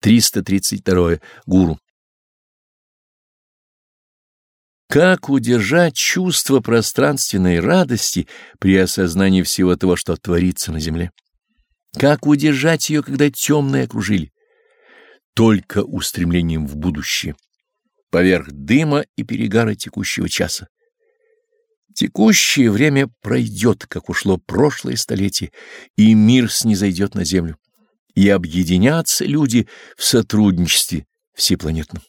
332. Гуру. Как удержать чувство пространственной радости при осознании всего того, что творится на земле? Как удержать ее, когда темные окружили? Только устремлением в будущее, поверх дыма и перегара текущего часа. Текущее время пройдет, как ушло прошлое столетие, и мир снизойдет на землю и объединятся люди в сотрудничестве всепланетном.